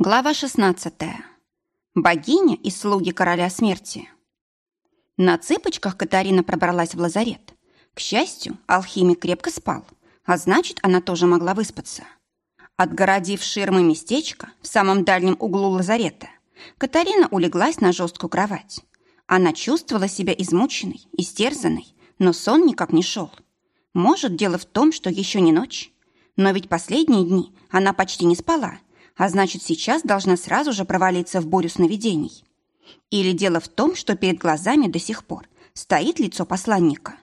Глава 16. Богиня и слуги короля смерти. На цыпочках Катарина пробралась в лазарет. К счастью, алхимик крепко спал, а значит, она тоже могла выспаться. Отгородив ширмой местечко в самом дальнем углу лазарета, Катарина улеглась на жесткую кровать. Она чувствовала себя измученной, истерзанной, но сон никак не шел. Может, дело в том, что еще не ночь. Но ведь последние дни она почти не спала – а значит, сейчас должна сразу же провалиться в бурю сновидений. Или дело в том, что перед глазами до сих пор стоит лицо посланника.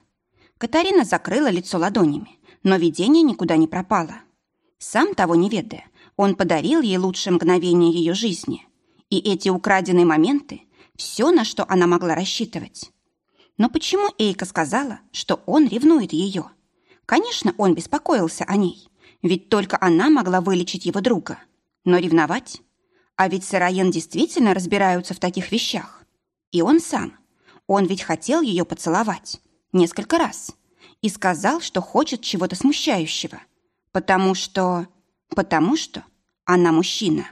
Катарина закрыла лицо ладонями, но видение никуда не пропало. Сам того не ведая, он подарил ей лучшее мгновение ее жизни. И эти украденные моменты – все, на что она могла рассчитывать. Но почему Эйка сказала, что он ревнует ее? Конечно, он беспокоился о ней, ведь только она могла вылечить его друга – но ревновать? А ведь Сыроен действительно разбираются в таких вещах. И он сам. Он ведь хотел ее поцеловать. Несколько раз. И сказал, что хочет чего-то смущающего. Потому что... Потому что она мужчина.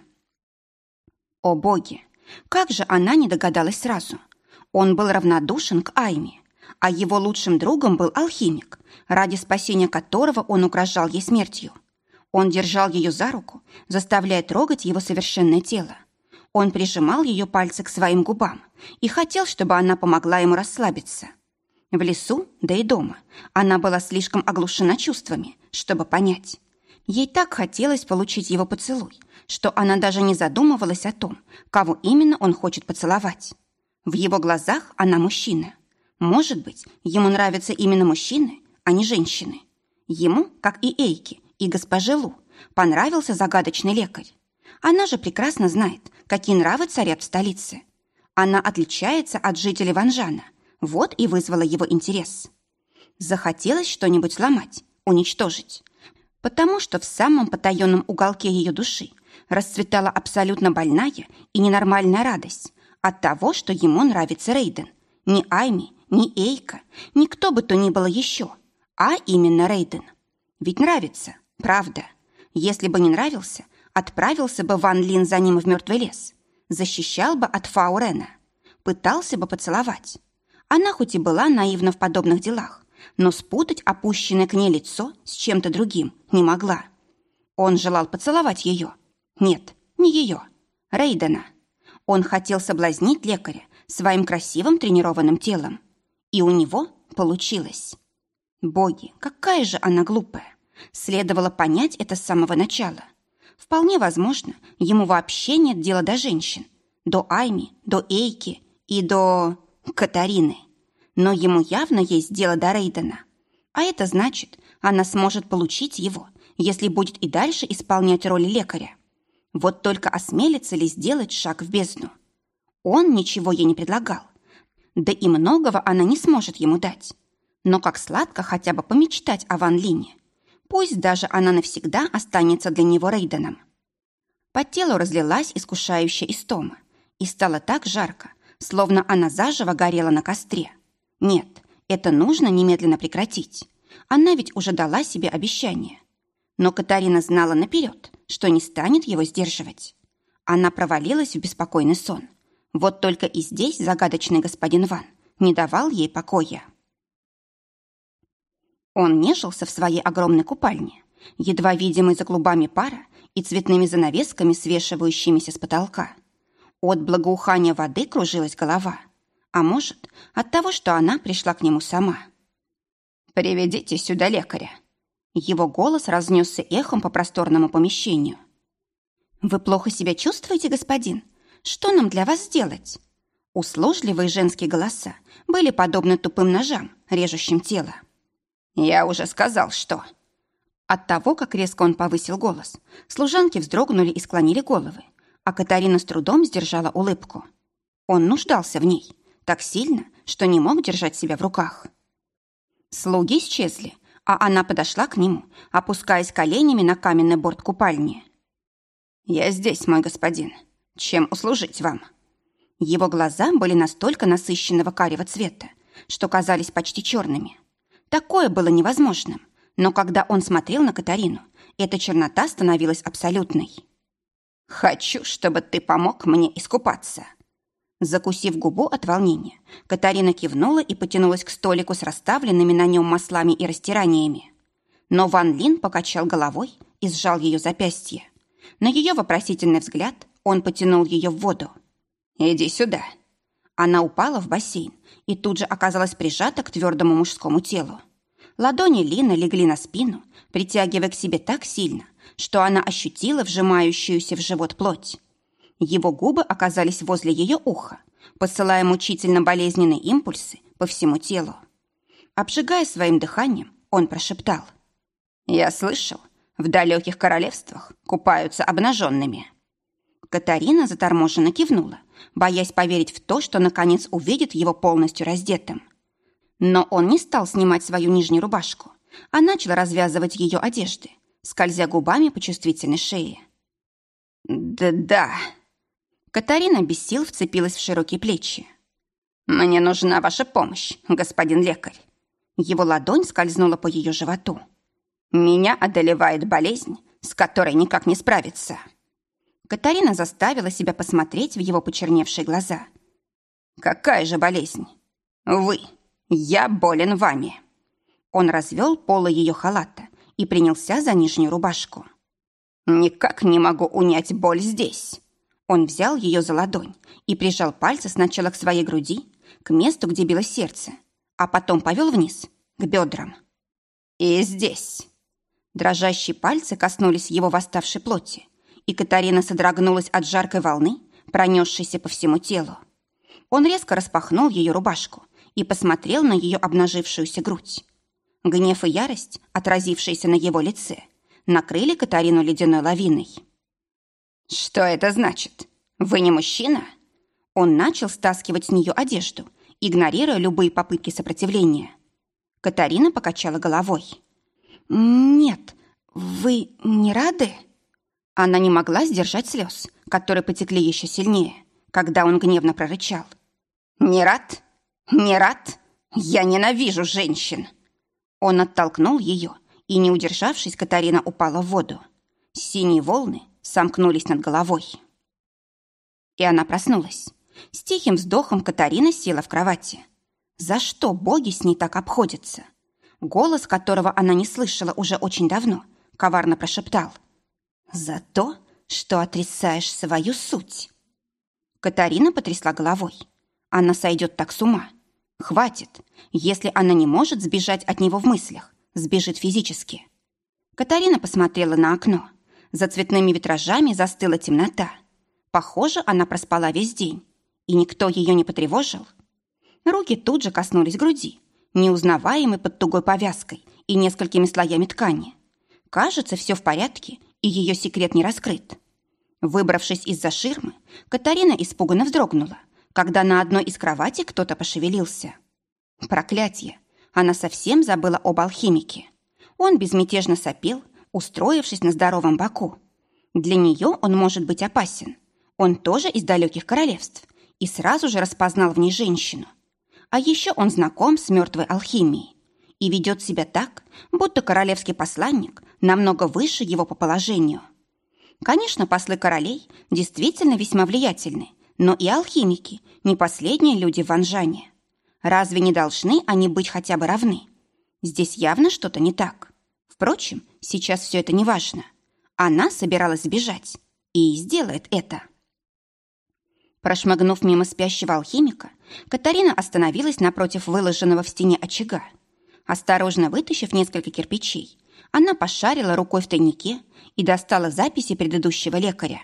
О боги! Как же она не догадалась сразу? Он был равнодушен к Айме, а его лучшим другом был алхимик, ради спасения которого он угрожал ей смертью. Он держал ее за руку, заставляя трогать его совершенное тело. Он прижимал ее пальцы к своим губам и хотел, чтобы она помогла ему расслабиться. В лесу, да и дома, она была слишком оглушена чувствами, чтобы понять. Ей так хотелось получить его поцелуй, что она даже не задумывалась о том, кого именно он хочет поцеловать. В его глазах она мужчина. Может быть, ему нравятся именно мужчины, а не женщины. Ему, как и Эйки, и госпоже Лу понравился загадочный лекарь. Она же прекрасно знает, какие нравы царят в столице. Она отличается от жителей Ванжана. Вот и вызвала его интерес. Захотелось что-нибудь сломать, уничтожить. Потому что в самом потаенном уголке ее души расцветала абсолютно больная и ненормальная радость от того, что ему нравится Рейден. Ни Айми, ни Эйка, ни кто бы то ни было еще, а именно Рейден. Ведь нравится. Правда, если бы не нравился, отправился бы Ван Лин за ним в мертвый лес, защищал бы от Фаурена, пытался бы поцеловать. Она хоть и была наивна в подобных делах, но спутать опущенное к ней лицо с чем-то другим не могла. Он желал поцеловать ее. Нет, не ее, Рейдена. Он хотел соблазнить лекаря своим красивым тренированным телом. И у него получилось. Боги, какая же она глупая. Следовало понять это с самого начала. Вполне возможно, ему вообще нет дела до женщин. До Айми, до Эйки и до... Катарины. Но ему явно есть дело до Рейдена. А это значит, она сможет получить его, если будет и дальше исполнять роль лекаря. Вот только осмелится ли сделать шаг в бездну? Он ничего ей не предлагал. Да и многого она не сможет ему дать. Но как сладко хотя бы помечтать о Ван Лине. Пусть даже она навсегда останется для него Рейденом. По телу разлилась искушающая истома, и стало так жарко, словно она заживо горела на костре. Нет, это нужно немедленно прекратить. Она ведь уже дала себе обещание. Но Катарина знала наперед, что не станет его сдерживать. Она провалилась в беспокойный сон. Вот только и здесь загадочный господин Ван не давал ей покоя. Он нежился в своей огромной купальне, едва видимой за клубами пара и цветными занавесками, свешивающимися с потолка. От благоухания воды кружилась голова. А может, от того, что она пришла к нему сама. «Приведите сюда лекаря». Его голос разнесся эхом по просторному помещению. «Вы плохо себя чувствуете, господин? Что нам для вас сделать?» Услужливые женские голоса были подобны тупым ножам, режущим тело. «Я уже сказал, что...» От того, как резко он повысил голос, служанки вздрогнули и склонили головы, а Катарина с трудом сдержала улыбку. Он нуждался в ней так сильно, что не мог держать себя в руках. Слуги исчезли, а она подошла к нему, опускаясь коленями на каменный борт купальни. «Я здесь, мой господин. Чем услужить вам?» Его глаза были настолько насыщенного карего цвета, что казались почти черными. Такое было невозможным. Но когда он смотрел на Катарину, эта чернота становилась абсолютной. «Хочу, чтобы ты помог мне искупаться». Закусив губу от волнения, Катарина кивнула и потянулась к столику с расставленными на нем маслами и растираниями. Но Ван Лин покачал головой и сжал ее запястье. На ее вопросительный взгляд он потянул ее в воду. «Иди сюда». Она упала в бассейн и тут же оказалась прижата к твердому мужскому телу. Ладони Лины легли на спину, притягивая к себе так сильно, что она ощутила вжимающуюся в живот плоть. Его губы оказались возле ее уха, посылая мучительно болезненные импульсы по всему телу. Обжигая своим дыханием, он прошептал. «Я слышал, в далеких королевствах купаются обнаженными». Катарина заторможенно кивнула, боясь поверить в то, что наконец увидит его полностью раздетым. Но он не стал снимать свою нижнюю рубашку, а начал развязывать ее одежды, скользя губами по чувствительной шее. «Да-да», Катарина без сил вцепилась в широкие плечи. «Мне нужна ваша помощь, господин лекарь». Его ладонь скользнула по ее животу. «Меня одолевает болезнь, с которой никак не справиться». Катарина заставила себя посмотреть в его почерневшие глаза. «Какая же болезнь?» «Вы. Я болен вами». Он развел полы ее халата и принялся за нижнюю рубашку. «Никак не могу унять боль здесь». Он взял ее за ладонь и прижал пальцы сначала к своей груди, к месту, где било сердце, а потом повел вниз, к бедрам. И здесь. Дрожащие пальцы коснулись его восставшей плоти, и Катарина содрогнулась от жаркой волны, пронесшейся по всему телу. Он резко распахнул ее рубашку и посмотрел на ее обнажившуюся грудь. Гнев и ярость, отразившиеся на его лице, накрыли Катарину ледяной лавиной. «Что это значит? Вы не мужчина?» Он начал стаскивать с нее одежду, игнорируя любые попытки сопротивления. Катарина покачала головой. «Нет, вы не рады?» Она не могла сдержать слез, которые потекли еще сильнее, когда он гневно прорычал. «Не рад? Не рад? Я ненавижу женщин!» Он оттолкнул ее, и, не удержавшись, Катарина упала в воду. Синие волны сомкнулись над головой. И она проснулась. С тихим вздохом Катарина села в кровати. За что боги с ней так обходятся? Голос, которого она не слышала уже очень давно, коварно прошептал. «За то, что отрицаешь свою суть». Катарина потрясла головой. Она сойдет так с ума. Хватит. Если она не может сбежать от него в мыслях, сбежит физически. Катарина посмотрела на окно. За цветными витражами застыла темнота. Похоже, она проспала весь день, и никто ее не потревожил. Руки тут же коснулись груди, неузнаваемой под тугой повязкой и несколькими слоями ткани. Кажется, все в порядке, и ее секрет не раскрыт. Выбравшись из-за ширмы, Катарина испуганно вздрогнула, когда на одной из кроватей кто-то пошевелился. Проклятие! Она совсем забыла об алхимике. Он безмятежно сопел, устроившись на здоровом боку. Для нее он может быть опасен. Он тоже из далеких королевств и сразу же распознал в ней женщину. А еще он знаком с мертвой алхимией и ведет себя так, будто королевский посланник намного выше его по положению. Конечно, послы королей действительно весьма влиятельны, но и алхимики не последние люди в Анжане. Разве не должны они быть хотя бы равны? Здесь явно что-то не так. Впрочем, сейчас все это не важно. Она собиралась сбежать и сделает это. Прошмыгнув мимо спящего алхимика, Катарина остановилась напротив выложенного в стене очага. Осторожно вытащив несколько кирпичей, она пошарила рукой в тайнике и достала записи предыдущего лекаря.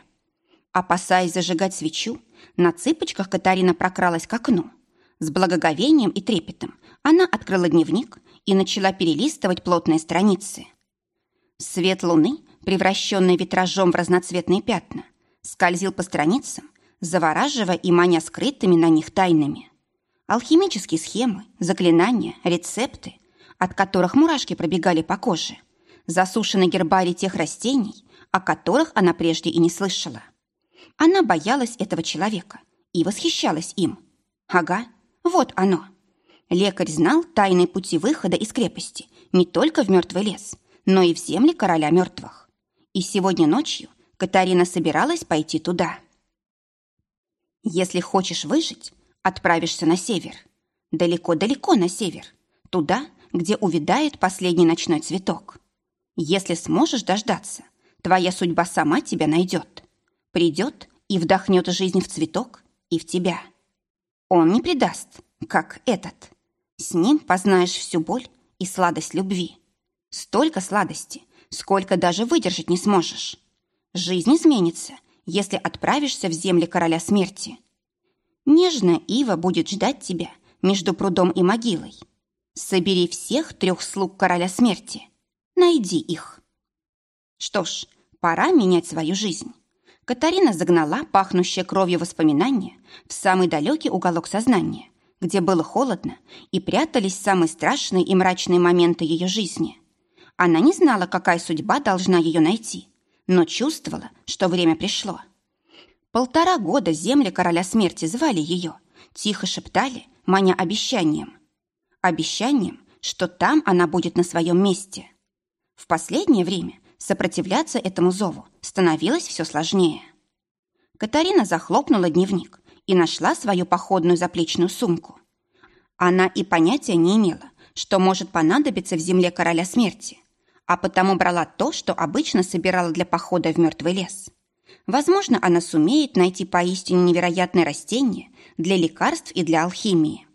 Опасаясь зажигать свечу, на цыпочках Катарина прокралась к окну. С благоговением и трепетом она открыла дневник и начала перелистывать плотные страницы. Свет луны, превращенный витражом в разноцветные пятна, скользил по страницам, завораживая и маня скрытыми на них тайнами. Алхимические схемы, заклинания, рецепты, от которых мурашки пробегали по коже, засушенный гербарий тех растений, о которых она прежде и не слышала. Она боялась этого человека и восхищалась им. Ага, вот оно — Лекарь знал тайные пути выхода из крепости не только в мертвый лес, но и в земли короля мертвых. И сегодня ночью Катарина собиралась пойти туда. Если хочешь выжить, отправишься на север. Далеко-далеко на север. Туда, где увядает последний ночной цветок. Если сможешь дождаться, твоя судьба сама тебя найдет. Придет и вдохнет жизнь в цветок и в тебя. Он не предаст, как этот. С ним познаешь всю боль и сладость любви. Столько сладости, сколько даже выдержать не сможешь. Жизнь изменится, если отправишься в земли короля смерти. Нежная ива будет ждать тебя между прудом и могилой. Собери всех трех слуг короля смерти. Найди их. Что ж, пора менять свою жизнь. Катарина загнала пахнущее кровью воспоминания в самый далекий уголок сознания, где было холодно и прятались самые страшные и мрачные моменты ее жизни. Она не знала, какая судьба должна ее найти, но чувствовала, что время пришло. Полтора года земли короля смерти звали ее, тихо шептали, маня обещанием. Обещанием, что там она будет на своем месте. В последнее время сопротивляться этому зову становилось все сложнее. Катарина захлопнула дневник и нашла свою походную заплечную сумку. Она и понятия не имела, что может понадобиться в земле короля смерти, а потому брала то, что обычно собирала для похода в мертвый лес. Возможно, она сумеет найти поистине невероятные растения для лекарств и для алхимии.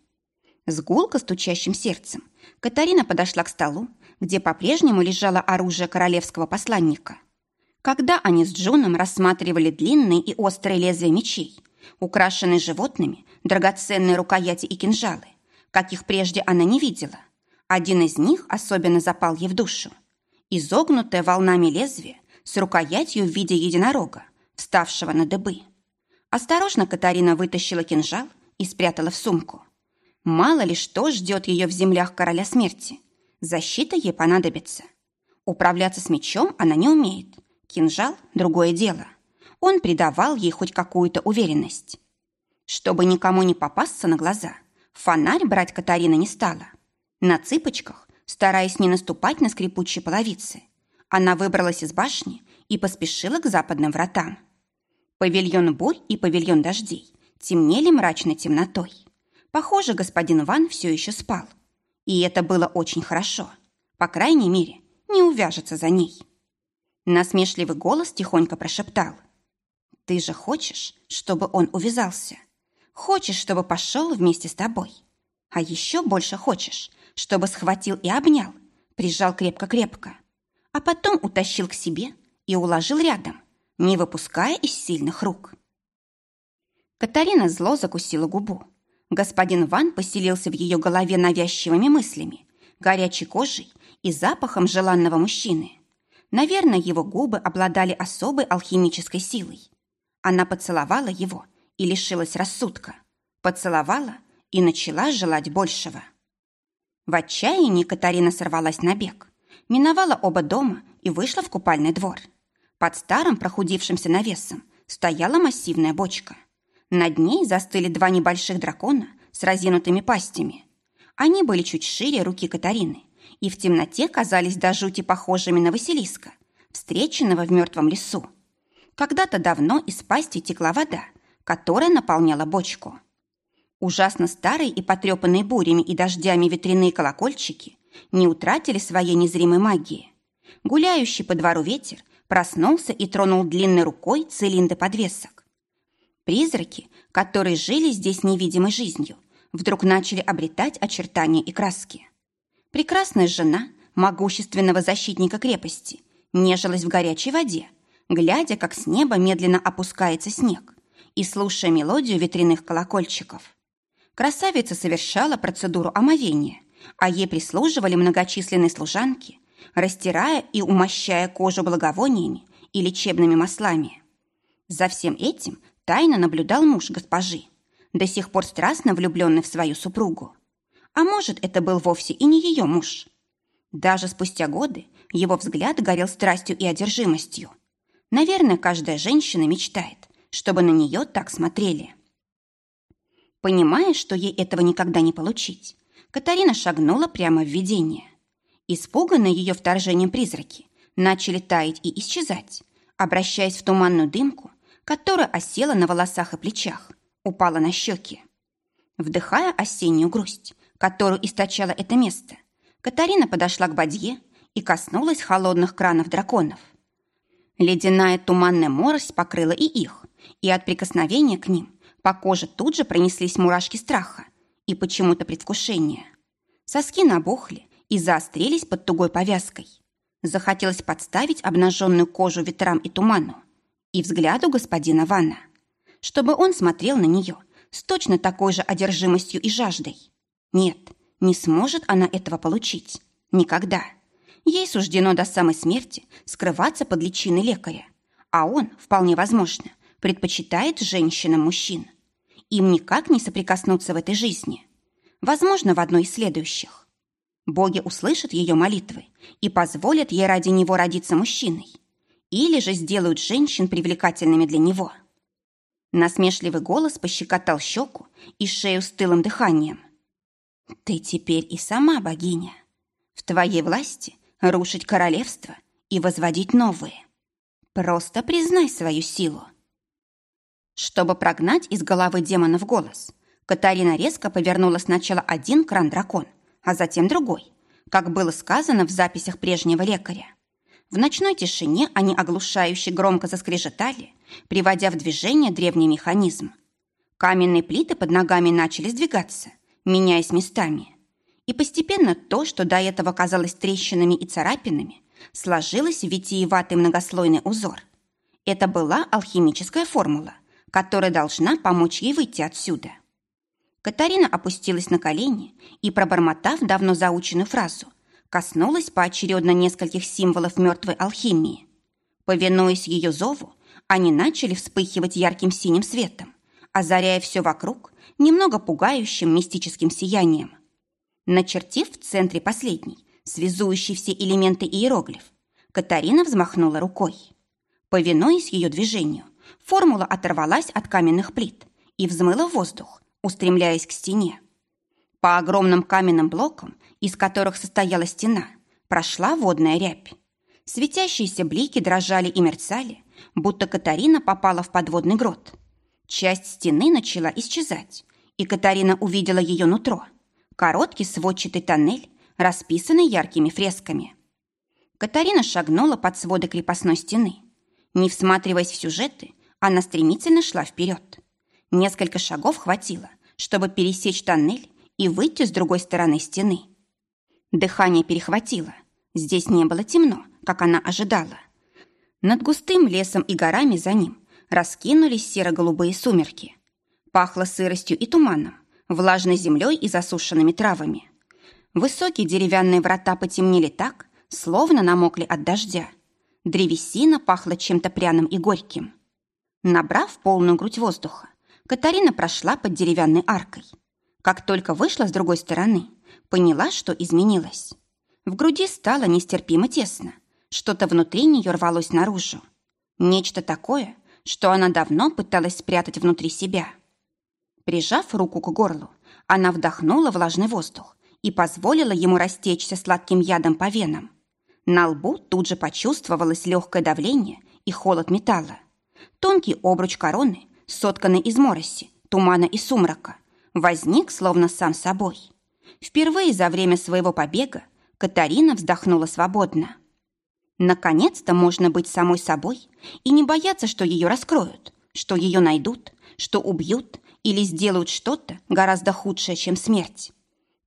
С гулко стучащим сердцем Катарина подошла к столу, где по-прежнему лежало оружие королевского посланника. Когда они с Джоном рассматривали длинные и острые лезвия мечей, украшенные животными, драгоценные рукояти и кинжалы, каких прежде она не видела, один из них особенно запал ей в душу. Изогнутое волнами лезвие с рукоятью в виде единорога, вставшего на дыбы. Осторожно Катарина вытащила кинжал и спрятала в сумку. Мало ли что ждет ее в землях короля смерти. Защита ей понадобится. Управляться с мечом она не умеет. Кинжал – другое дело. Он придавал ей хоть какую-то уверенность. Чтобы никому не попасться на глаза, фонарь брать Катарина не стала. На цыпочках, стараясь не наступать на скрипучие половицы, она выбралась из башни и поспешила к западным вратам. Павильон бурь и павильон дождей темнели мрачной темнотой. Похоже, господин Ван все еще спал. И это было очень хорошо. По крайней мере, не увяжется за ней. Насмешливый голос тихонько прошептал. «Ты же хочешь, чтобы он увязался? Хочешь, чтобы пошел вместе с тобой? А еще больше хочешь, чтобы схватил и обнял, прижал крепко-крепко, а потом утащил к себе и уложил рядом, не выпуская из сильных рук. Катарина зло закусила губу. Господин Ван поселился в ее голове навязчивыми мыслями, горячей кожей и запахом желанного мужчины. Наверное, его губы обладали особой алхимической силой. Она поцеловала его и лишилась рассудка. Поцеловала и начала желать большего. В отчаянии Катарина сорвалась на бег, миновала оба дома и вышла в купальный двор. Под старым прохудившимся навесом стояла массивная бочка. Над ней застыли два небольших дракона с разинутыми пастями. Они были чуть шире руки Катарины и в темноте казались до жути похожими на Василиска, встреченного в мертвом лесу. Когда-то давно из пасти текла вода, которая наполняла бочку. Ужасно старые и потрепанные бурями и дождями ветряные колокольчики не утратили своей незримой магии. Гуляющий по двору ветер проснулся и тронул длинной рукой цилиндр подвесок. Призраки, которые жили здесь невидимой жизнью, вдруг начали обретать очертания и краски. Прекрасная жена могущественного защитника крепости нежилась в горячей воде, глядя, как с неба медленно опускается снег, и слушая мелодию ветряных колокольчиков. Красавица совершала процедуру омовения, а ей прислуживали многочисленные служанки, растирая и умощая кожу благовониями и лечебными маслами. За всем этим тайно наблюдал муж госпожи, до сих пор страстно влюбленный в свою супругу. А может, это был вовсе и не ее муж. Даже спустя годы его взгляд горел страстью и одержимостью. Наверное, каждая женщина мечтает, чтобы на нее так смотрели. Понимая, что ей этого никогда не получить, Катарина шагнула прямо в видение. Испуганные ее вторжением призраки начали таять и исчезать, обращаясь в туманную дымку, которая осела на волосах и плечах, упала на щеки. Вдыхая осеннюю грусть, которую источало это место, Катарина подошла к бадье и коснулась холодных кранов драконов. Ледяная туманная морось покрыла и их, и от прикосновения к ним по коже тут же пронеслись мурашки страха и почему-то предвкушения. Соски набухли и заострились под тугой повязкой. Захотелось подставить обнаженную кожу ветрам и туману и взгляду господина Ванна, чтобы он смотрел на нее с точно такой же одержимостью и жаждой. Нет, не сможет она этого получить. Никогда. Ей суждено до самой смерти скрываться под личиной лекаря, а он, вполне возможно, предпочитает женщинам мужчин. Им никак не соприкоснуться в этой жизни. Возможно, в одной из следующих. Боги услышат ее молитвы и позволят ей ради него родиться мужчиной. Или же сделают женщин привлекательными для него. Насмешливый голос пощекотал щеку и шею с тылым дыханием. «Ты теперь и сама богиня. В твоей власти рушить королевство и возводить новые. Просто признай свою силу. Чтобы прогнать из головы демонов голос, Катарина резко повернула сначала один кран-дракон, а затем другой, как было сказано в записях прежнего лекаря. В ночной тишине они оглушающе громко заскрежетали, приводя в движение древний механизм. Каменные плиты под ногами начали сдвигаться, меняясь местами и постепенно то, что до этого казалось трещинами и царапинами, сложилось в витиеватый многослойный узор. Это была алхимическая формула, которая должна помочь ей выйти отсюда. Катарина опустилась на колени и, пробормотав давно заученную фразу, коснулась поочередно нескольких символов мертвой алхимии. Повинуясь ее зову, они начали вспыхивать ярким синим светом, озаряя все вокруг немного пугающим мистическим сиянием – Начертив в центре последний, связующий все элементы иероглиф, Катарина взмахнула рукой. Повинуясь ее движению, формула оторвалась от каменных плит и взмыла в воздух, устремляясь к стене. По огромным каменным блокам, из которых состояла стена, прошла водная рябь. Светящиеся блики дрожали и мерцали, будто Катарина попала в подводный грот. Часть стены начала исчезать, и Катарина увидела ее нутро – Короткий сводчатый тоннель, расписанный яркими фресками. Катарина шагнула под своды крепостной стены. Не всматриваясь в сюжеты, она стремительно шла вперед. Несколько шагов хватило, чтобы пересечь тоннель и выйти с другой стороны стены. Дыхание перехватило. Здесь не было темно, как она ожидала. Над густым лесом и горами за ним раскинулись серо-голубые сумерки. Пахло сыростью и туманом влажной землей и засушенными травами. Высокие деревянные врата потемнели так, словно намокли от дождя. Древесина пахла чем-то пряным и горьким. Набрав полную грудь воздуха, Катарина прошла под деревянной аркой. Как только вышла с другой стороны, поняла, что изменилось. В груди стало нестерпимо тесно. Что-то внутри нее рвалось наружу. Нечто такое, что она давно пыталась спрятать внутри себя. Прижав руку к горлу, она вдохнула влажный воздух и позволила ему растечься сладким ядом по венам. На лбу тут же почувствовалось легкое давление и холод металла. Тонкий обруч короны, сотканный из мороси, тумана и сумрака, возник словно сам собой. Впервые за время своего побега Катарина вздохнула свободно. Наконец-то можно быть самой собой и не бояться, что ее раскроют, что ее найдут, что убьют или сделают что-то гораздо худшее, чем смерть.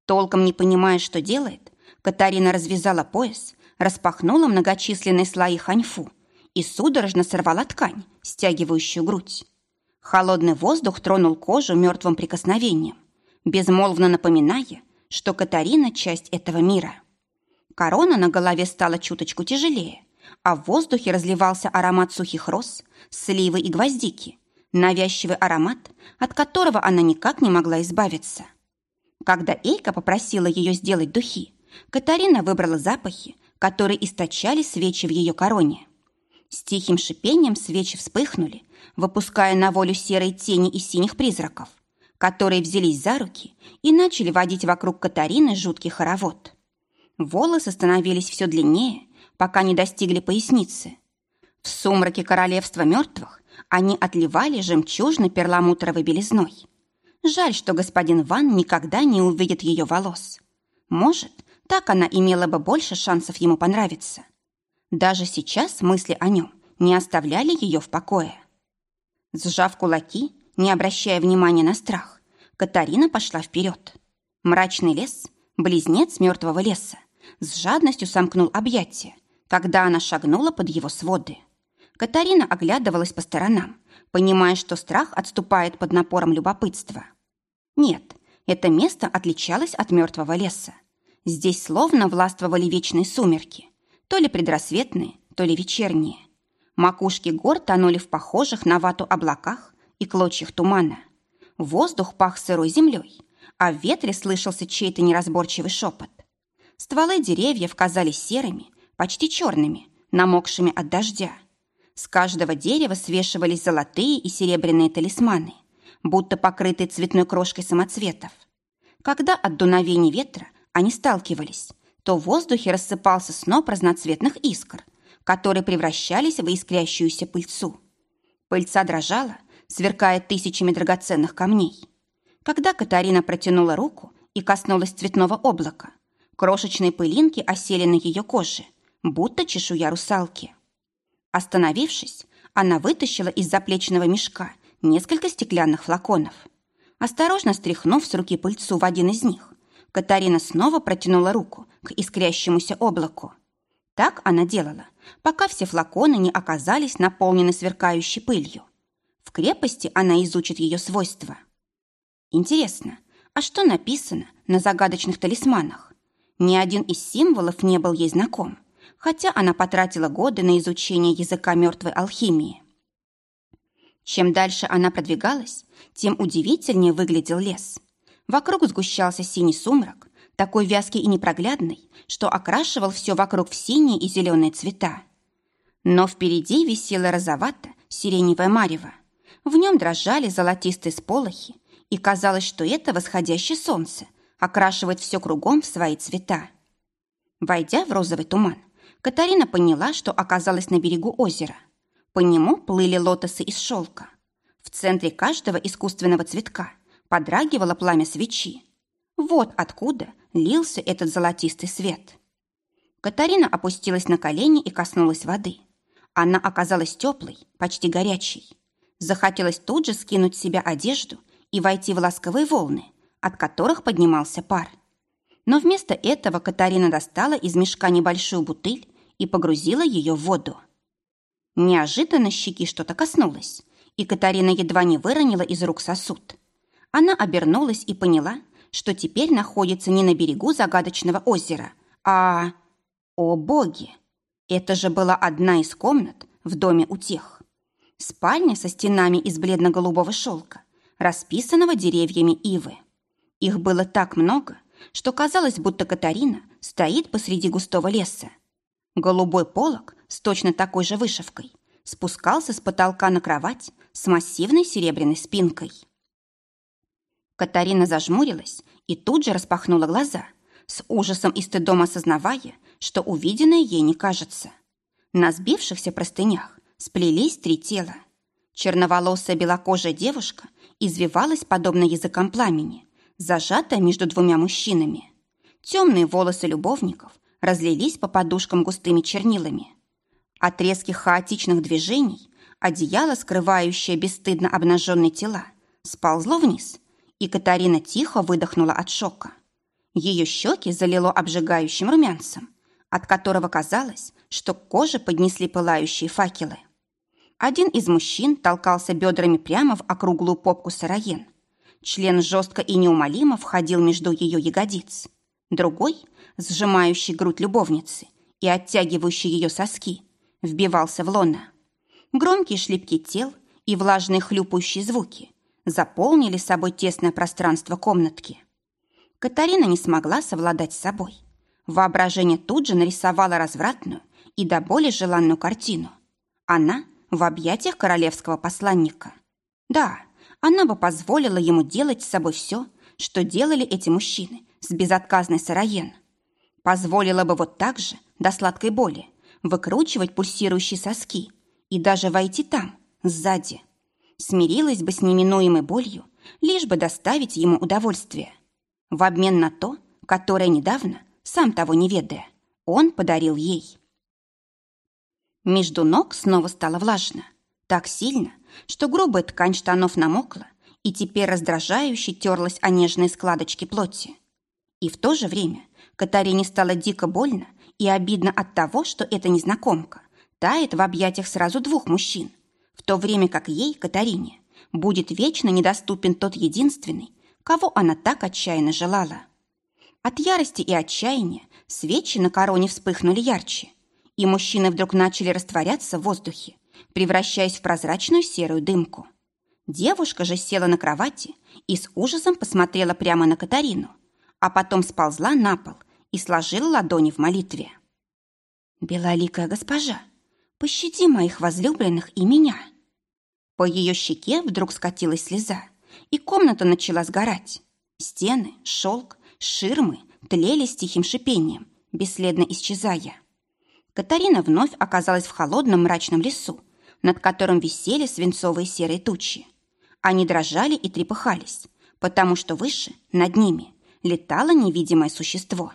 Толком не понимая, что делает, Катарина развязала пояс, распахнула многочисленные слои ханьфу и судорожно сорвала ткань, стягивающую грудь. Холодный воздух тронул кожу мертвым прикосновением, безмолвно напоминая, что Катарина – часть этого мира. Корона на голове стала чуточку тяжелее, а в воздухе разливался аромат сухих роз, сливы и гвоздики, навязчивый аромат, от которого она никак не могла избавиться. Когда Эйка попросила ее сделать духи, Катарина выбрала запахи, которые источали свечи в ее короне. С тихим шипением свечи вспыхнули, выпуская на волю серые тени и синих призраков, которые взялись за руки и начали водить вокруг Катарины жуткий хоровод. Волосы становились все длиннее, пока не достигли поясницы. В сумраке королевства мертвых они отливали жемчужно-перламутровой белизной. Жаль, что господин Ван никогда не увидит ее волос. Может, так она имела бы больше шансов ему понравиться. Даже сейчас мысли о нем не оставляли ее в покое. Сжав кулаки, не обращая внимания на страх, Катарина пошла вперед. Мрачный лес, близнец мертвого леса, с жадностью сомкнул объятия, когда она шагнула под его своды. Катарина оглядывалась по сторонам, понимая, что страх отступает под напором любопытства. Нет, это место отличалось от мертвого леса. Здесь словно властвовали вечные сумерки, то ли предрассветные, то ли вечерние. Макушки гор тонули в похожих на вату облаках и клочьях тумана. Воздух пах сырой землей, а в ветре слышался чей-то неразборчивый шепот. Стволы деревьев казались серыми, почти черными, намокшими от дождя. С каждого дерева свешивались золотые и серебряные талисманы, будто покрытые цветной крошкой самоцветов. Когда от дуновений ветра они сталкивались, то в воздухе рассыпался сноп разноцветных искр, которые превращались в искрящуюся пыльцу. Пыльца дрожала, сверкая тысячами драгоценных камней. Когда Катарина протянула руку и коснулась цветного облака, крошечные пылинки осели на ее коже, будто чешуя русалки. Остановившись, она вытащила из заплечного мешка несколько стеклянных флаконов. Осторожно стряхнув с руки пыльцу в один из них, Катарина снова протянула руку к искрящемуся облаку. Так она делала, пока все флаконы не оказались наполнены сверкающей пылью. В крепости она изучит ее свойства. Интересно, а что написано на загадочных талисманах? Ни один из символов не был ей знаком хотя она потратила годы на изучение языка мертвой алхимии. Чем дальше она продвигалась, тем удивительнее выглядел лес. Вокруг сгущался синий сумрак, такой вязкий и непроглядный, что окрашивал все вокруг в синие и зеленые цвета. Но впереди висела розовато-сиреневое марево. В нем дрожали золотистые сполохи, и казалось, что это восходящее солнце окрашивает все кругом в свои цвета. Войдя в розовый туман, Катарина поняла, что оказалась на берегу озера. По нему плыли лотосы из шелка. В центре каждого искусственного цветка подрагивало пламя свечи. Вот откуда лился этот золотистый свет. Катарина опустилась на колени и коснулась воды. Она оказалась теплой, почти горячей. Захотелось тут же скинуть с себя одежду и войти в ласковые волны, от которых поднимался пар. Но вместо этого Катарина достала из мешка небольшую бутыль и погрузила ее в воду. Неожиданно щеки что-то коснулось, и Катарина едва не выронила из рук сосуд. Она обернулась и поняла, что теперь находится не на берегу загадочного озера, а... О боги! Это же была одна из комнат в доме у тех. Спальня со стенами из бледно-голубого шелка, расписанного деревьями ивы. Их было так много, что казалось, будто Катарина стоит посреди густого леса. Голубой полог с точно такой же вышивкой спускался с потолка на кровать с массивной серебряной спинкой. Катарина зажмурилась и тут же распахнула глаза, с ужасом и стыдом осознавая, что увиденное ей не кажется. На сбившихся простынях сплелись три тела. Черноволосая белокожая девушка извивалась подобно языкам пламени, зажатая между двумя мужчинами. Темные волосы любовников разлились по подушкам густыми чернилами. От резких хаотичных движений одеяло, скрывающее бесстыдно обнаженные тела, сползло вниз, и Катарина тихо выдохнула от шока. Ее щеки залило обжигающим румянцем, от которого казалось, что к коже поднесли пылающие факелы. Один из мужчин толкался бедрами прямо в округлую попку Сараен. Член жестко и неумолимо входил между ее ягодиц. Другой — сжимающий грудь любовницы и оттягивающий ее соски, вбивался в лона. Громкие шлепки тел и влажные хлюпающие звуки заполнили собой тесное пространство комнатки. Катарина не смогла совладать с собой. Воображение тут же нарисовало развратную и до боли желанную картину. Она в объятиях королевского посланника. Да, она бы позволила ему делать с собой все, что делали эти мужчины с безотказной Сараен – Позволила бы вот так же, до сладкой боли, выкручивать пульсирующие соски и даже войти там, сзади. Смирилась бы с неминуемой болью, лишь бы доставить ему удовольствие. В обмен на то, которое недавно, сам того не ведая, он подарил ей. Между ног снова стало влажно. Так сильно, что грубая ткань штанов намокла и теперь раздражающе терлась о нежные складочки плоти. И в то же время Катарине стало дико больно и обидно от того, что эта незнакомка тает в объятиях сразу двух мужчин, в то время как ей, Катарине, будет вечно недоступен тот единственный, кого она так отчаянно желала. От ярости и отчаяния свечи на короне вспыхнули ярче, и мужчины вдруг начали растворяться в воздухе, превращаясь в прозрачную серую дымку. Девушка же села на кровати и с ужасом посмотрела прямо на Катарину, а потом сползла на пол и сложила ладони в молитве. «Белоликая госпожа, пощади моих возлюбленных и меня!» По ее щеке вдруг скатилась слеза, и комната начала сгорать. Стены, шелк, ширмы тлели с тихим шипением, бесследно исчезая. Катарина вновь оказалась в холодном мрачном лесу, над которым висели свинцовые серые тучи. Они дрожали и трепыхались, потому что выше, над ними, летало невидимое существо.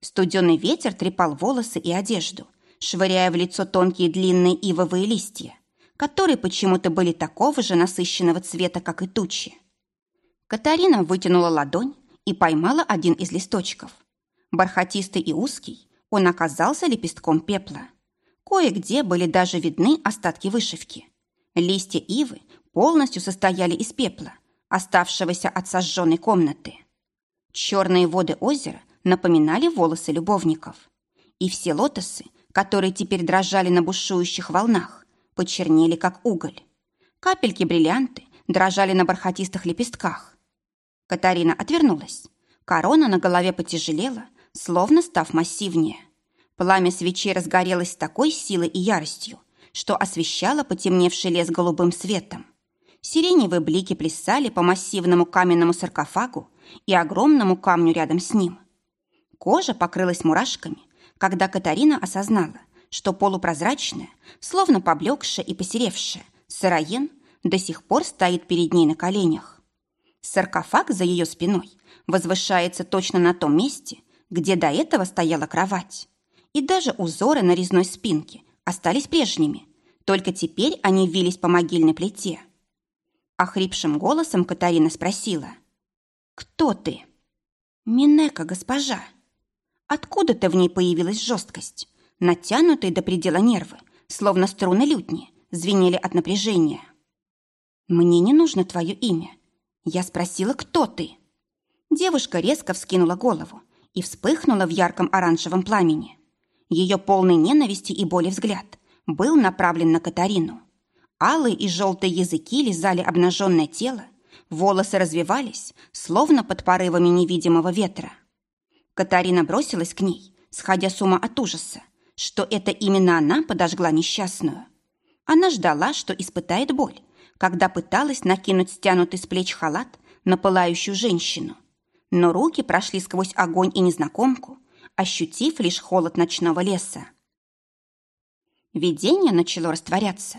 Студенный ветер трепал волосы и одежду, швыряя в лицо тонкие длинные ивовые листья, которые почему-то были такого же насыщенного цвета, как и тучи. Катарина вытянула ладонь и поймала один из листочков. Бархатистый и узкий, он оказался лепестком пепла. Кое-где были даже видны остатки вышивки. Листья ивы полностью состояли из пепла, оставшегося от сожженной комнаты. Черные воды озера напоминали волосы любовников. И все лотосы, которые теперь дрожали на бушующих волнах, почернели, как уголь. Капельки бриллианты дрожали на бархатистых лепестках. Катарина отвернулась. Корона на голове потяжелела, словно став массивнее. Пламя свечей разгорелось с такой силой и яростью, что освещало потемневший лес голубым светом. Сиреневые блики плясали по массивному каменному саркофагу и огромному камню рядом с ним. Кожа покрылась мурашками, когда Катарина осознала, что полупрозрачная, словно поблекшая и посеревшая, сыроен до сих пор стоит перед ней на коленях. Саркофаг за ее спиной возвышается точно на том месте, где до этого стояла кровать. И даже узоры на резной спинке остались прежними, только теперь они вились по могильной плите. Охрипшим голосом Катарина спросила. «Кто ты?» «Минека, госпожа». Откуда-то в ней появилась жесткость, натянутые до предела нервы, словно струны лютни, звенели от напряжения. «Мне не нужно твое имя. Я спросила, кто ты?» Девушка резко вскинула голову и вспыхнула в ярком оранжевом пламени. Ее полный ненависти и боли взгляд был направлен на Катарину. Алые и желтые языки лизали обнаженное тело, волосы развивались, словно под порывами невидимого ветра. Катарина бросилась к ней, сходя с ума от ужаса, что это именно она подожгла несчастную. Она ждала, что испытает боль, когда пыталась накинуть стянутый с плеч халат на пылающую женщину. Но руки прошли сквозь огонь и незнакомку, ощутив лишь холод ночного леса. Видение начало растворяться.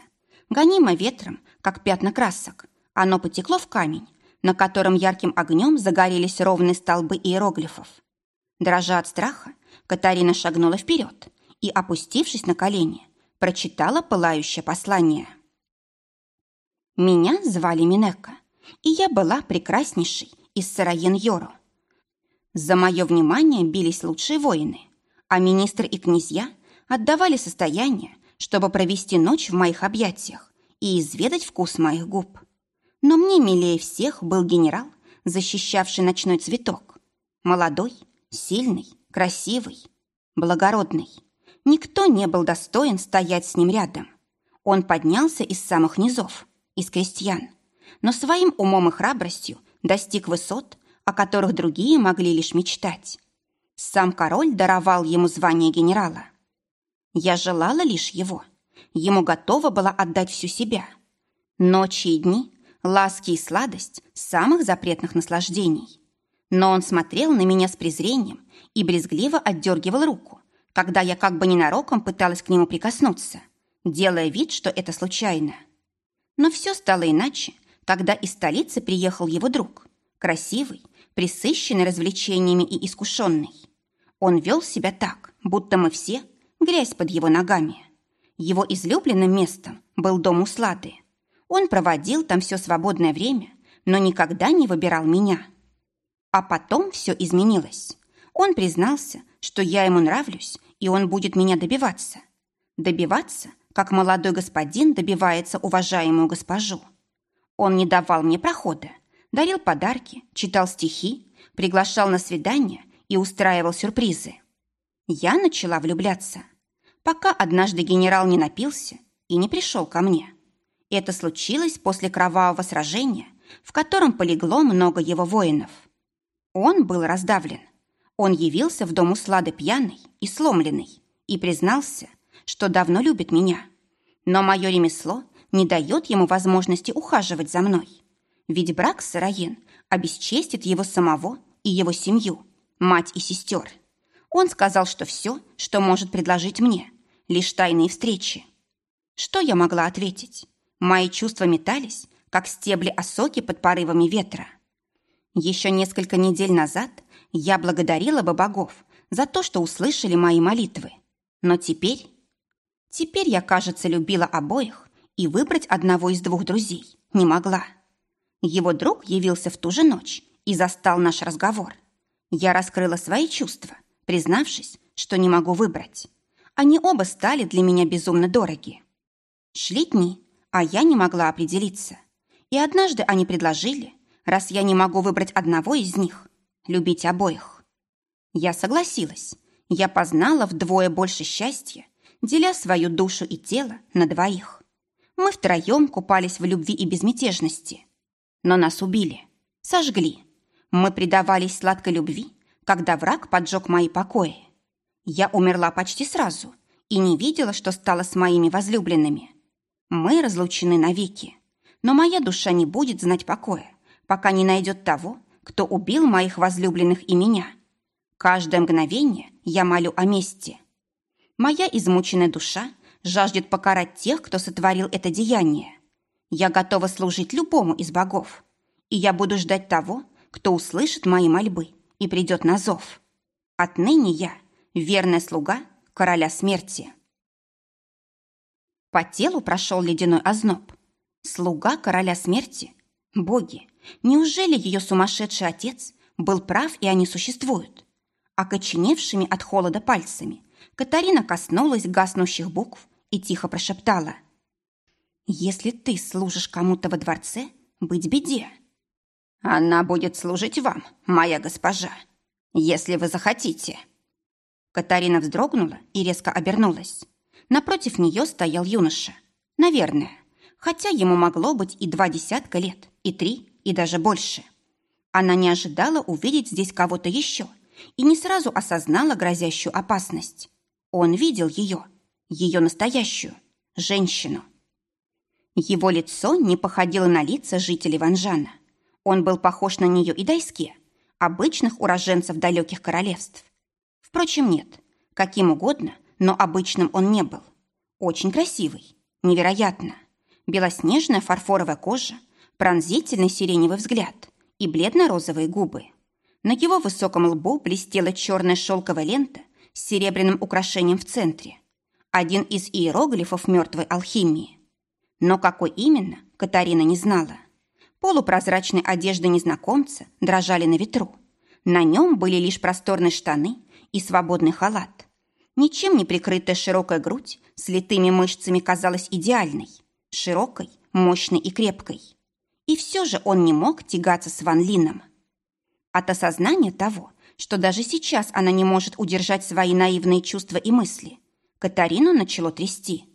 Гонимо ветром, как пятна красок, оно потекло в камень, на котором ярким огнем загорелись ровные столбы иероглифов. Дрожа от страха, Катарина шагнула вперед и, опустившись на колени, прочитала пылающее послание. Меня звали Минека, и я была прекраснейшей из Сараен Йору. За мое внимание бились лучшие воины, а министры и князья отдавали состояние, чтобы провести ночь в моих объятиях и изведать вкус моих губ. Но мне милее всех был генерал, защищавший ночной цветок. Молодой, сильный, красивый, благородный. Никто не был достоин стоять с ним рядом. Он поднялся из самых низов, из крестьян, но своим умом и храбростью достиг высот, о которых другие могли лишь мечтать. Сам король даровал ему звание генерала. Я желала лишь его. Ему готова была отдать всю себя. Ночи и дни, ласки и сладость самых запретных наслаждений. Но он смотрел на меня с презрением и брезгливо отдергивал руку, когда я как бы ненароком пыталась к нему прикоснуться, делая вид, что это случайно. Но все стало иначе, когда из столицы приехал его друг, красивый, присыщенный развлечениями и искушенный. Он вел себя так, будто мы все – грязь под его ногами. Его излюбленным местом был дом Услады. Он проводил там все свободное время, но никогда не выбирал меня. А потом все изменилось. Он признался, что я ему нравлюсь, и он будет меня добиваться. Добиваться, как молодой господин добивается уважаемую госпожу. Он не давал мне прохода, дарил подарки, читал стихи, приглашал на свидания и устраивал сюрпризы. Я начала влюбляться, пока однажды генерал не напился и не пришел ко мне. Это случилось после кровавого сражения, в котором полегло много его воинов. Он был раздавлен. Он явился в дом Услада пьяный и сломленный и признался, что давно любит меня. Но мое ремесло не дает ему возможности ухаживать за мной. Ведь брак с Сыроен обесчестит его самого и его семью, мать и сестер. Он сказал, что все, что может предложить мне, лишь тайные встречи. Что я могла ответить? Мои чувства метались, как стебли осоки под порывами ветра. Еще несколько недель назад я благодарила бы богов за то, что услышали мои молитвы. Но теперь... Теперь я, кажется, любила обоих и выбрать одного из двух друзей не могла. Его друг явился в ту же ночь и застал наш разговор. Я раскрыла свои чувства, признавшись, что не могу выбрать. Они оба стали для меня безумно дороги. Шли дни, а я не могла определиться. И однажды они предложили, раз я не могу выбрать одного из них, любить обоих. Я согласилась. Я познала вдвое больше счастья, деля свою душу и тело на двоих. Мы втроем купались в любви и безмятежности. Но нас убили, сожгли. Мы предавались сладкой любви, когда враг поджег мои покои. Я умерла почти сразу и не видела, что стало с моими возлюбленными. Мы разлучены навеки, но моя душа не будет знать покоя, пока не найдет того, кто убил моих возлюбленных и меня. Каждое мгновение я молю о мести. Моя измученная душа жаждет покарать тех, кто сотворил это деяние. Я готова служить любому из богов, и я буду ждать того, кто услышит мои мольбы и придет на зов. Отныне я верная слуга короля смерти. По телу прошел ледяной озноб. Слуга короля смерти? Боги, Неужели ее сумасшедший отец был прав, и они существуют? Окоченевшими от холода пальцами Катарина коснулась гаснущих букв и тихо прошептала. «Если ты служишь кому-то во дворце, быть беде». «Она будет служить вам, моя госпожа, если вы захотите». Катарина вздрогнула и резко обернулась. Напротив нее стоял юноша. Наверное, хотя ему могло быть и два десятка лет, и три, и даже больше. Она не ожидала увидеть здесь кого-то еще и не сразу осознала грозящую опасность. Он видел ее, ее настоящую, женщину. Его лицо не походило на лица жителей Ванжана. Он был похож на нее и Дайске, обычных уроженцев далеких королевств. Впрочем, нет, каким угодно, но обычным он не был. Очень красивый, невероятно. Белоснежная фарфоровая кожа, пронзительный сиреневый взгляд и бледно-розовые губы. На его высоком лбу блестела черная шелковая лента с серебряным украшением в центре. Один из иероглифов мертвой алхимии. Но какой именно, Катарина не знала. Полупрозрачные одежды незнакомца дрожали на ветру. На нем были лишь просторные штаны и свободный халат. Ничем не прикрытая широкая грудь с литыми мышцами казалась идеальной, широкой, мощной и крепкой. И все же он не мог тягаться с Ван Лином. От осознания того, что даже сейчас она не может удержать свои наивные чувства и мысли, Катарину начало трясти.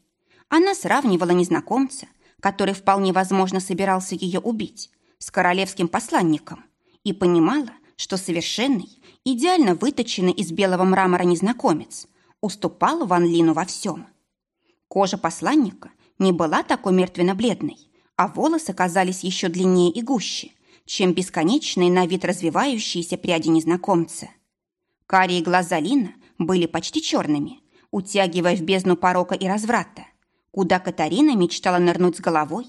Она сравнивала незнакомца, который вполне возможно собирался ее убить, с королевским посланником и понимала, что совершенный, идеально выточенный из белого мрамора незнакомец уступал Ван Лину во всем. Кожа посланника не была такой мертвенно-бледной, а волосы казались еще длиннее и гуще, чем бесконечные на вид развивающиеся пряди незнакомца. Карие глаза Лина были почти черными, утягивая в бездну порока и разврата. Куда Катарина мечтала нырнуть с головой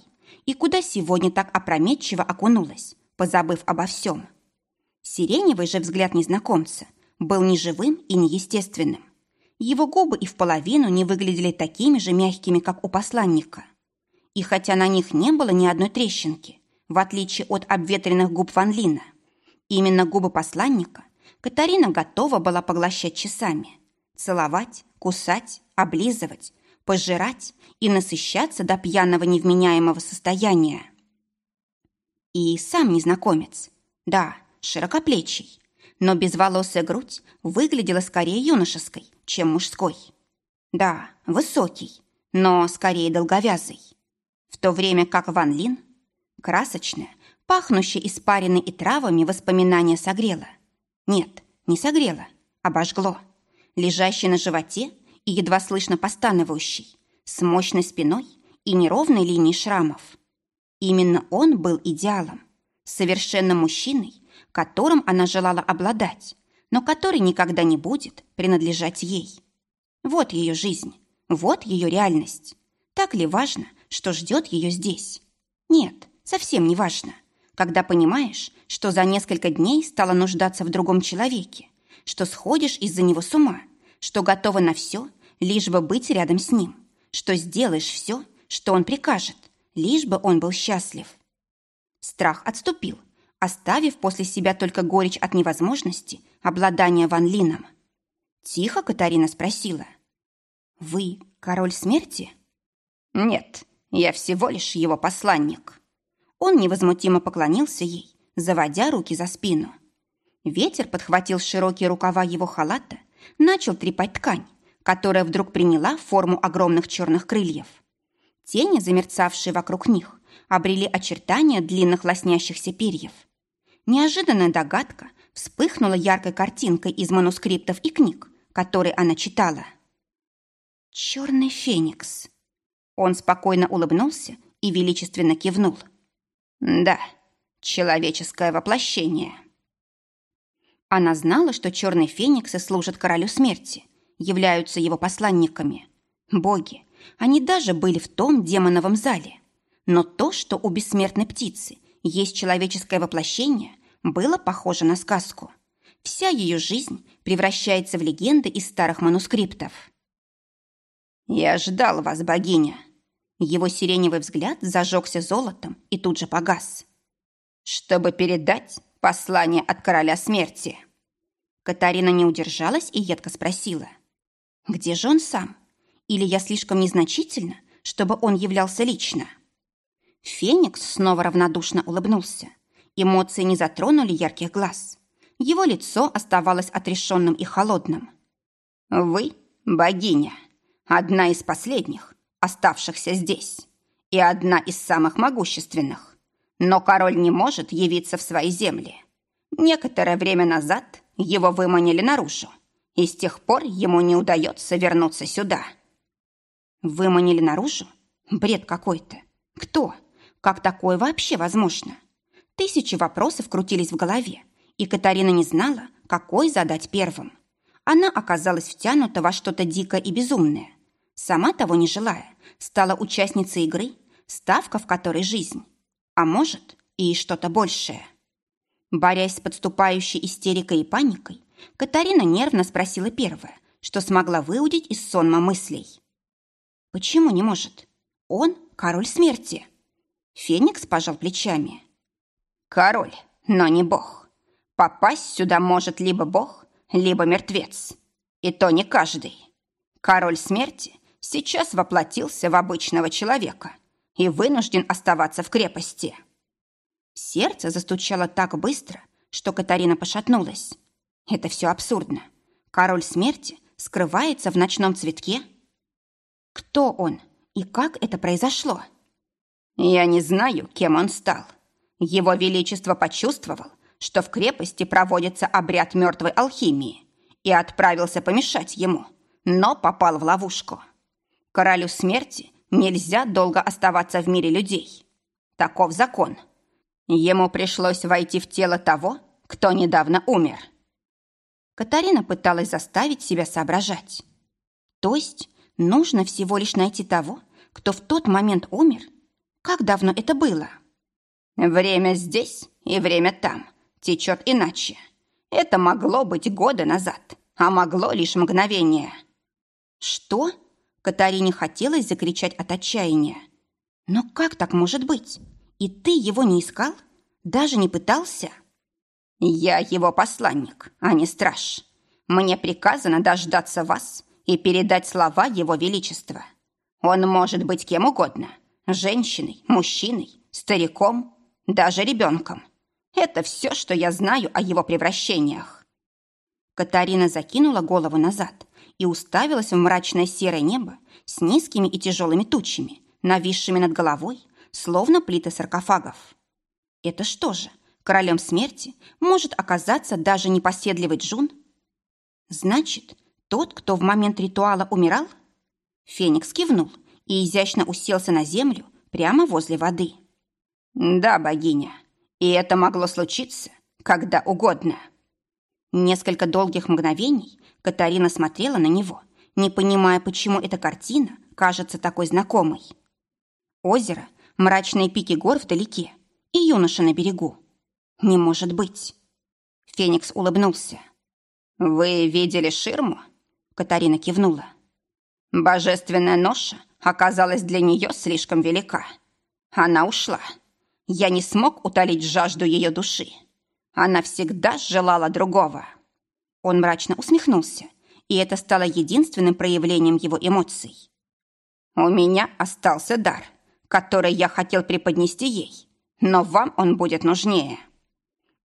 и куда сегодня так опрометчиво окунулась, позабыв обо всем. Сиреневый же взгляд незнакомца был неживым и неестественным. Его губы и в половину не выглядели такими же мягкими, как у посланника. И хотя на них не было ни одной трещинки, в отличие от обветренных губ Ван Лина, именно губы посланника Катарина готова была поглощать часами. Целовать, кусать, облизывать, пожирать и насыщаться до пьяного невменяемого состояния. И сам незнакомец, да, широкоплечий, но безволосая грудь выглядела скорее юношеской, чем мужской. Да, высокий, но скорее долговязый. В то время как Ван Лин, красочная, пахнущая испаренной и травами воспоминания согрела. Нет, не согрела, обожгло. Лежащий на животе и едва слышно постановающий, с мощной спиной и неровной линией шрамов. Именно он был идеалом, совершенным мужчиной, которым она желала обладать, но который никогда не будет принадлежать ей. Вот ее жизнь, вот ее реальность. Так ли важно, что ждет ее здесь? Нет, совсем не важно. Когда понимаешь, что за несколько дней стала нуждаться в другом человеке, что сходишь из-за него с ума, что готова на все, лишь бы быть рядом с ним, что сделаешь все, что он прикажет, лишь бы он был счастлив. Страх отступил, оставив после себя только горечь от невозможности обладания Ван Лином. Тихо Катарина спросила. «Вы король смерти?» «Нет, я всего лишь его посланник». Он невозмутимо поклонился ей, заводя руки за спину. Ветер подхватил широкие рукава его халата, начал трепать ткань, которая вдруг приняла форму огромных черных крыльев. Тени, замерцавшие вокруг них, обрели очертания длинных лоснящихся перьев. Неожиданная догадка вспыхнула яркой картинкой из манускриптов и книг, которые она читала. «Черный феникс». Он спокойно улыбнулся и величественно кивнул. «Да, человеческое воплощение». Она знала, что черные фениксы служат королю смерти, являются его посланниками. Боги, они даже были в том демоновом зале. Но то, что у бессмертной птицы есть человеческое воплощение, было похоже на сказку. Вся ее жизнь превращается в легенды из старых манускриптов. «Я ждал вас, богиня!» Его сиреневый взгляд зажегся золотом и тут же погас. «Чтобы передать послание от короля смерти!» Катарина не удержалась и едко спросила. «Где же он сам? Или я слишком незначительна, чтобы он являлся лично?» Феникс снова равнодушно улыбнулся. Эмоции не затронули ярких глаз. Его лицо оставалось отрешенным и холодным. «Вы — богиня, одна из последних, оставшихся здесь, и одна из самых могущественных. Но король не может явиться в свои земли. Некоторое время назад его выманили наружу, и с тех пор ему не удается вернуться сюда». «Выманили наружу? Бред какой-то. Кто? Как такое вообще возможно?» Тысячи вопросов крутились в голове, и Катарина не знала, какой задать первым. Она оказалась втянута во что-то дикое и безумное. Сама того не желая, стала участницей игры, ставка в которой жизнь. А может, и что-то большее. Борясь с подступающей истерикой и паникой, Катарина нервно спросила первое, что смогла выудить из сонма мыслей. «Почему не может? Он король смерти». Феникс пожал плечами. Король, но не бог. Попасть сюда может либо бог, либо мертвец. И то не каждый. Король смерти сейчас воплотился в обычного человека и вынужден оставаться в крепости. Сердце застучало так быстро, что Катарина пошатнулась. Это все абсурдно. Король смерти скрывается в ночном цветке? Кто он и как это произошло? Я не знаю, кем он стал. Его Величество почувствовал, что в крепости проводится обряд мертвой алхимии и отправился помешать ему, но попал в ловушку. Королю смерти нельзя долго оставаться в мире людей. Таков закон. Ему пришлось войти в тело того, кто недавно умер. Катарина пыталась заставить себя соображать. То есть нужно всего лишь найти того, кто в тот момент умер? Как давно это было? Время здесь и время там течет иначе. Это могло быть годы назад, а могло лишь мгновение. Что? Катарине хотелось закричать от отчаяния. Но как так может быть? И ты его не искал? Даже не пытался? Я его посланник, а не страж. Мне приказано дождаться вас и передать слова его величества. Он может быть кем угодно. Женщиной, мужчиной, стариком, даже ребенком. Это все, что я знаю о его превращениях. Катарина закинула голову назад и уставилась в мрачное серое небо с низкими и тяжелыми тучами, нависшими над головой, словно плиты саркофагов. Это что же, королем смерти может оказаться даже непоседливый Джун? Значит, тот, кто в момент ритуала умирал? Феникс кивнул и изящно уселся на землю прямо возле воды. Да, богиня, и это могло случиться когда угодно. Несколько долгих мгновений Катарина смотрела на него, не понимая, почему эта картина кажется такой знакомой. Озеро, мрачные пики гор вдалеке и юноша на берегу. Не может быть. Феникс улыбнулся. «Вы видели ширму?» Катарина кивнула. «Божественная ноша оказалась для нее слишком велика. Она ушла. Я не смог утолить жажду ее души. Она всегда желала другого». Он мрачно усмехнулся, и это стало единственным проявлением его эмоций. «У меня остался дар, который я хотел преподнести ей, но вам он будет нужнее».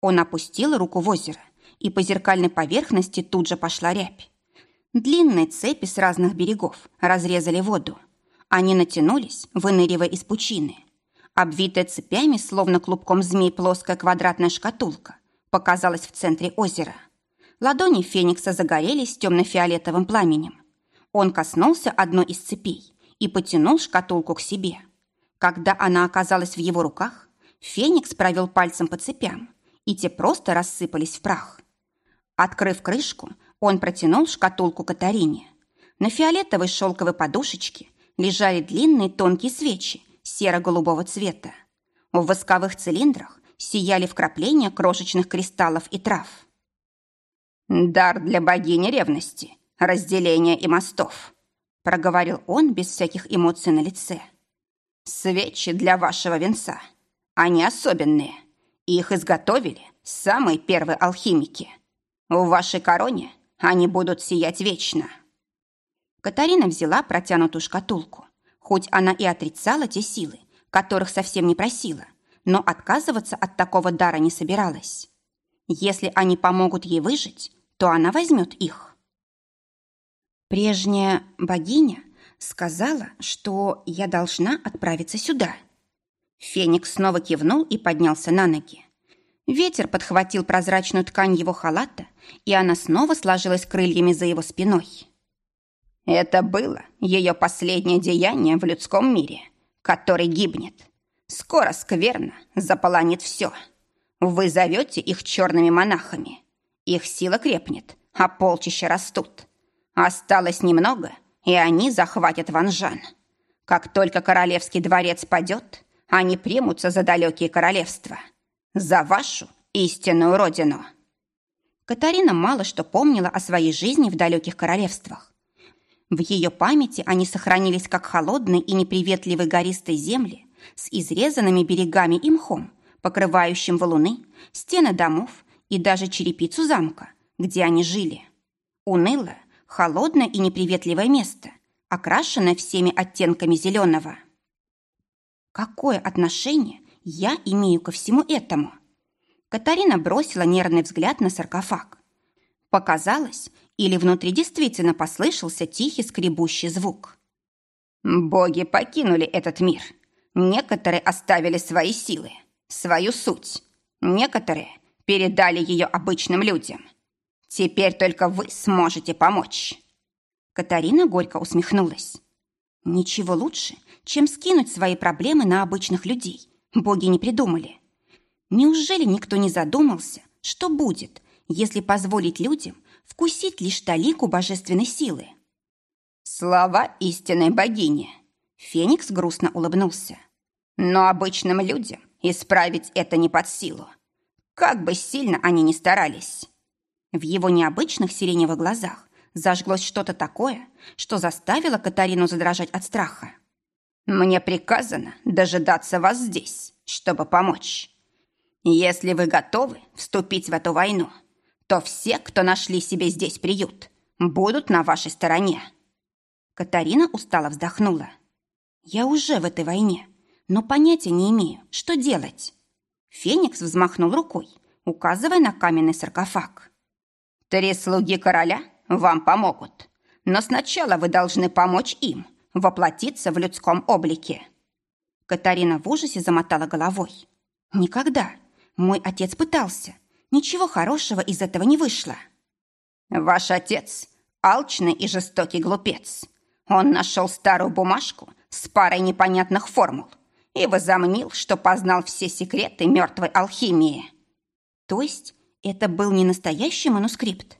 Он опустил руку в озеро, и по зеркальной поверхности тут же пошла рябь. Длинные цепи с разных берегов разрезали воду. Они натянулись, выныривая из пучины. Обвитая цепями, словно клубком змей, плоская квадратная шкатулка показалась в центре озера. Ладони Феникса загорелись темно-фиолетовым пламенем. Он коснулся одной из цепей и потянул шкатулку к себе. Когда она оказалась в его руках, Феникс провел пальцем по цепям, и те просто рассыпались в прах. Открыв крышку, он протянул шкатулку Катарине. На фиолетовой шелковой подушечке лежали длинные тонкие свечи серо-голубого цвета. В восковых цилиндрах сияли вкрапления крошечных кристаллов и трав. «Дар для богини ревности, разделения и мостов», проговорил он без всяких эмоций на лице. «Свечи для вашего венца. Они особенные. Их изготовили самые первые алхимики. В вашей короне они будут сиять вечно». Катарина взяла протянутую шкатулку. Хоть она и отрицала те силы, которых совсем не просила, но отказываться от такого дара не собиралась. Если они помогут ей выжить, то она возьмет их. Прежняя богиня сказала, что я должна отправиться сюда. Феникс снова кивнул и поднялся на ноги. Ветер подхватил прозрачную ткань его халата, и она снова сложилась крыльями за его спиной. Это было ее последнее деяние в людском мире, который гибнет. Скоро скверно заполонит все. Вы зовете их черными монахами. Их сила крепнет, а полчища растут. Осталось немного, и они захватят Ванжан. Как только королевский дворец падет, они примутся за далекие королевства. За вашу истинную родину. Катарина мало что помнила о своей жизни в далеких королевствах. В ее памяти они сохранились как холодные и неприветливые гористые земли с изрезанными берегами и мхом, покрывающим валуны, стены домов и даже черепицу замка, где они жили. Унылое, холодное и неприветливое место, окрашенное всеми оттенками зеленого. Какое отношение я имею ко всему этому? Катарина бросила нервный взгляд на саркофаг. Показалось, или внутри действительно послышался тихий скребущий звук. «Боги покинули этот мир. Некоторые оставили свои силы, свою суть. Некоторые передали ее обычным людям. Теперь только вы сможете помочь». Катарина горько усмехнулась. «Ничего лучше, чем скинуть свои проблемы на обычных людей. Боги не придумали. Неужели никто не задумался, что будет, если позволить людям вкусить лишь талику божественной силы. Слова истинной богини. Феникс грустно улыбнулся. Но обычным людям исправить это не под силу. Как бы сильно они ни старались. В его необычных сиреневых глазах зажглось что-то такое, что заставило Катарину задрожать от страха. «Мне приказано дожидаться вас здесь, чтобы помочь. Если вы готовы вступить в эту войну, то все, кто нашли себе здесь приют, будут на вашей стороне». Катарина устало вздохнула. «Я уже в этой войне, но понятия не имею, что делать». Феникс взмахнул рукой, указывая на каменный саркофаг. «Три слуги короля вам помогут. Но сначала вы должны помочь им воплотиться в людском облике». Катарина в ужасе замотала головой. «Никогда. Мой отец пытался. Ничего хорошего из этого не вышло». «Ваш отец – алчный и жестокий глупец. Он нашел старую бумажку с парой непонятных формул и возомнил, что познал все секреты мертвой алхимии». «То есть это был не настоящий манускрипт?»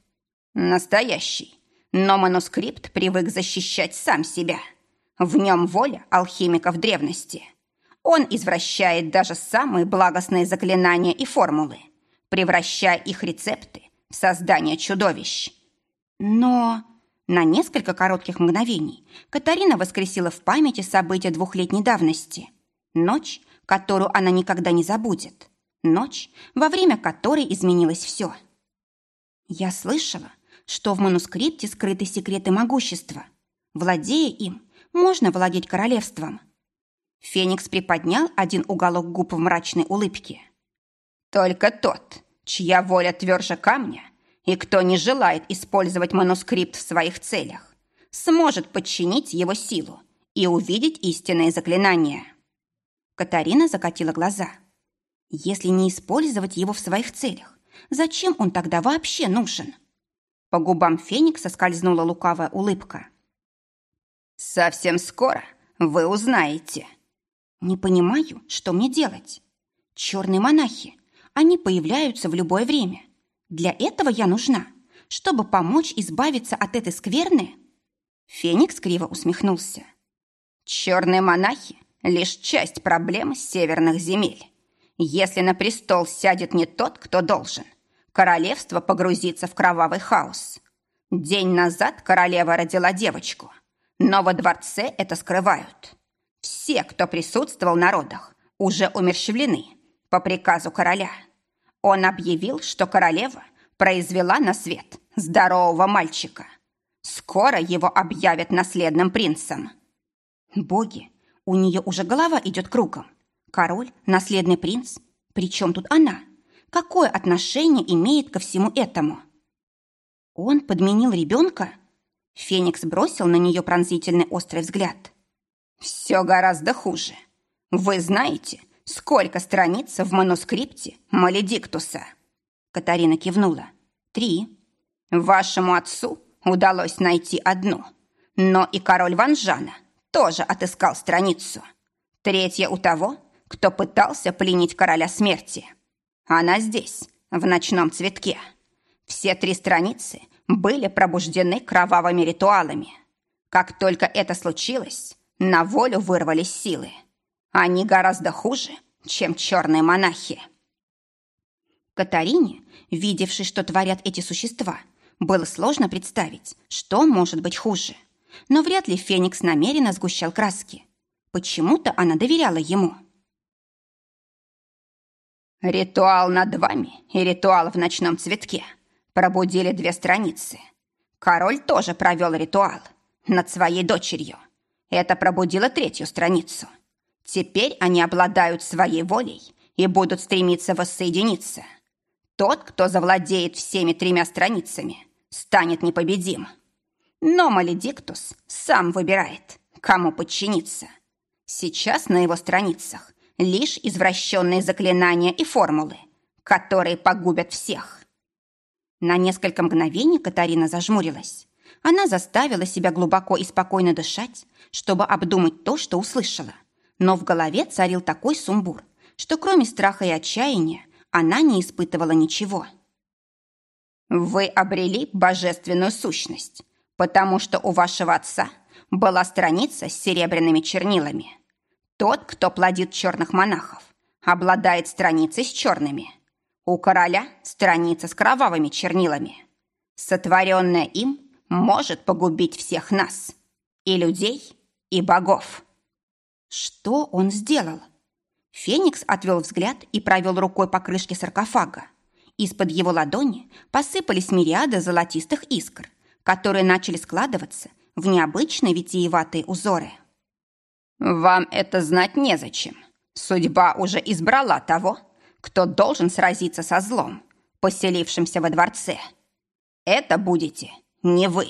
Настоящий. Но манускрипт привык защищать сам себя. В нем воля алхимиков древности. Он извращает даже самые благостные заклинания и формулы, превращая их рецепты в создание чудовищ. Но на несколько коротких мгновений Катарина воскресила в памяти события двухлетней давности. Ночь, которую она никогда не забудет. Ночь, во время которой изменилось все. Я слышала, что в манускрипте скрыты секреты могущества. Владея им, можно владеть королевством. Феникс приподнял один уголок губ в мрачной улыбке. «Только тот, чья воля тверже камня, и кто не желает использовать манускрипт в своих целях, сможет подчинить его силу и увидеть истинные заклинания». Катарина закатила глаза. «Если не использовать его в своих целях, зачем он тогда вообще нужен?» По губам Феникса скользнула лукавая улыбка. «Совсем скоро вы узнаете». «Не понимаю, что мне делать. Черные монахи, они появляются в любое время. Для этого я нужна, чтобы помочь избавиться от этой скверны?» Феникс криво усмехнулся. «Черные монахи — лишь часть проблем северных земель. Если на престол сядет не тот, кто должен — королевство погрузится в кровавый хаос. День назад королева родила девочку, но во дворце это скрывают. Все, кто присутствовал на родах, уже умерщвлены по приказу короля. Он объявил, что королева произвела на свет здорового мальчика. Скоро его объявят наследным принцем. Боги, у нее уже голова идет кругом. Король, наследный принц. Причем тут она? Какое отношение имеет ко всему этому? Он подменил ребенка? Феникс бросил на нее пронзительный острый взгляд. Все гораздо хуже. Вы знаете, сколько страниц в манускрипте Маледиктуса? Катарина кивнула. Три. Вашему отцу удалось найти одну. Но и король Ванжана тоже отыскал страницу. Третья у того, кто пытался пленить короля смерти. Она здесь, в ночном цветке. Все три страницы были пробуждены кровавыми ритуалами. Как только это случилось, на волю вырвались силы. Они гораздо хуже, чем черные монахи. Катарине, видевшей, что творят эти существа, было сложно представить, что может быть хуже. Но вряд ли Феникс намеренно сгущал краски. Почему-то она доверяла ему. Ритуал над вами и ритуал в ночном цветке пробудили две страницы. Король тоже провел ритуал над своей дочерью. Это пробудило третью страницу. Теперь они обладают своей волей и будут стремиться воссоединиться. Тот, кто завладеет всеми тремя страницами, станет непобедим. Но Маледиктус сам выбирает, кому подчиниться. Сейчас на его страницах лишь извращенные заклинания и формулы, которые погубят всех. На несколько мгновений Катарина зажмурилась. Она заставила себя глубоко и спокойно дышать, чтобы обдумать то, что услышала. Но в голове царил такой сумбур, что кроме страха и отчаяния она не испытывала ничего. «Вы обрели божественную сущность, потому что у вашего отца была страница с серебряными чернилами. Тот, кто плодит черных монахов, обладает страницей с черными. У короля страница с кровавыми чернилами. Сотворенное им может погубить всех нас. И людей, и богов. Что он сделал? Феникс отвел взгляд и провел рукой по крышке саркофага. Из-под его ладони посыпались мириады золотистых искр, которые начали складываться в необычные витиеватые узоры. «Вам это знать незачем. Судьба уже избрала того, кто должен сразиться со злом, поселившимся во дворце. Это будете не вы».